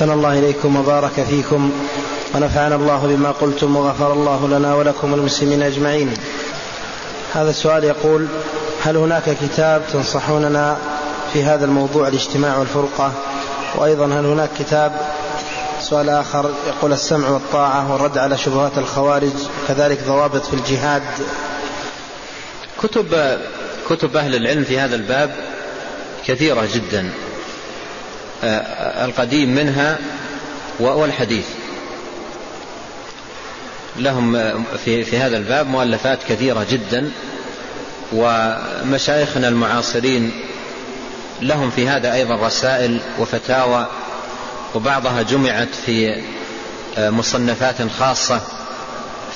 أحسن الله إليكم وبارك فيكم ونفعنا الله بما قلتم وغفر الله لنا ولكم والمسلمين أجمعين. هذا السؤال يقول هل هناك كتاب تنصحوننا في هذا الموضوع الاجتماع والفرقة؟ وأيضا هل هناك كتاب؟ سؤال آخر يقول السمع والطاعة والرد على شبهات الخوارج كذلك ضوابط في الجهاد. كتب كتب أهل العلم في هذا الباب كثيرة جدا. القديم منها والحديث لهم في في هذا الباب مؤلفات كثيرة جدا ومشايخنا المعاصرين لهم في هذا أيضا رسائل وفتاوى وبعضها جمعت في آه، مصنفات خاصة.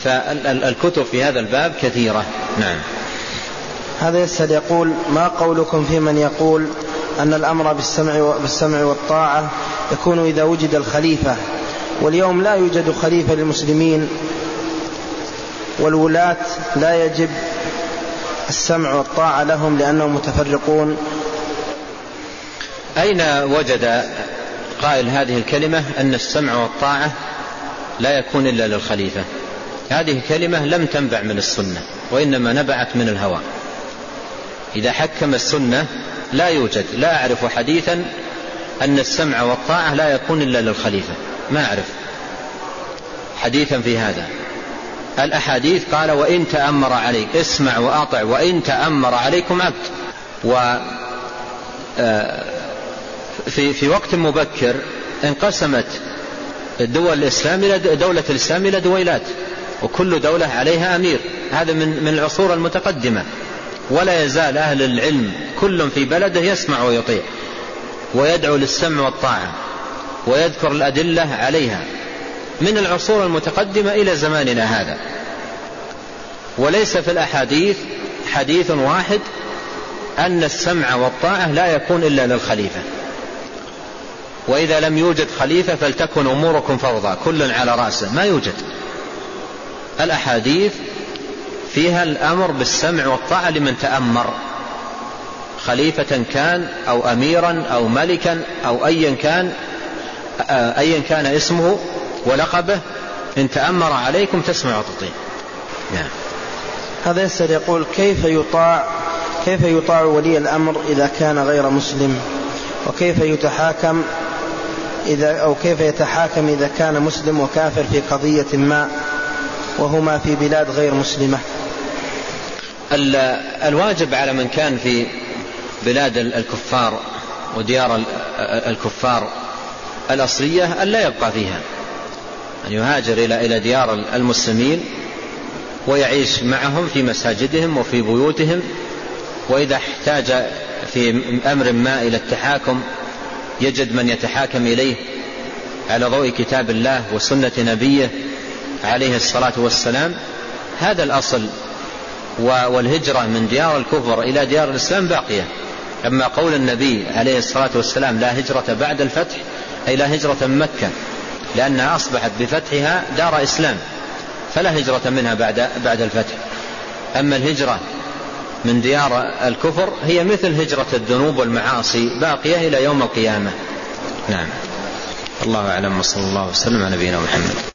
فالكتب في هذا الباب كثيرة. نعم. هذا يسأل يقول ما قولكم في من يقول أن الأمر بالسمع, بالسمع والطاعة يكون إذا وجد الخليفة. واليوم لا يوجد خليفة للمسلمين. والولاة لا يجب السمع والطاعة لهم لأنهم متفرقون. أين وجد قائل هذه الكلمة أن السمع والطاعة لا يكون إلا للخليفة؟ هذه كلمة لم تنبع من السنة وإنما نبعت من الهوى. إذا حكم السنة لا يوجد لا أعرف حديثا أن السمع والطاعة لا يكون إلا للخليفة ما أعرف حديثا في هذا. الأحاديث قال وإن تأمر عليك اسمع وأطع وإن تأمر عليكم عبد. و آه، في في وقت مبكر انقسمت الدول الإسلام إلى دولة الإسلام إلى دويلات وكل دولة عليها أمير. هذا من من العصور المتقدمة. ولا يزال أهل العلم كل في بلده يسمع ويطيع ويدعو للسمع والطاعة ويذكر الأدلة عليها من العصور المتقدمة إلى زماننا هذا. وليس في الأحاديث حديث واحد أن السمع والطاعة لا يكون إلا للخليفة. وإذا لم يوجد خليفة فلتكن أموركم فوضى كل على رأسه ما يوجد. الأحاديث فيها الأمر بالسمع والطاعة لمن تأمر. خليفة كان أو أميرا أو ملكا أو أيا كان أيا كان اسمه ولقبه إن تأمر عليكم تسمع وتطيع. نعم. هذا يسأل يقول كيف يطاع كيف يطاع ولي الأمر إذا كان غير مسلم؟ وكيف يتحاكم إذا أو كيف يتحاكم إذا كان مسلم وكافر في قضية ما وهما في بلاد غير مسلمة؟ الواجب على من كان في بلاد الكفار وديار الكفار الأصلية أن لا يبقى فيها أن يهاجر إلى إلى ديار المسلمين ويعيش معهم في مساجدهم وفي بيوتهم وإذا احتاج في أمر ما إلى التحاكم يجد من يتحاكم إليه على ضوء كتاب الله وسنة نبيه عليه الصلاة والسلام. هذا الأصل والهجرة من ديار الكفر إلى ديار الإسلام باقية. أما قول النبي عليه الصلاة والسلام لا هجرة بعد الفتح أي لا هجرة من مكة لأنها أصبحت بفتحها دار إسلام فلا هجرة منها بعد بعد الفتح. أما الهجرة من ديار الكفر هي مثل هجرة الذنوب والمعاصي باقية إلى يوم القيامة. نعم. الله أعلم وصلى الله وسلم على نبينا محمد.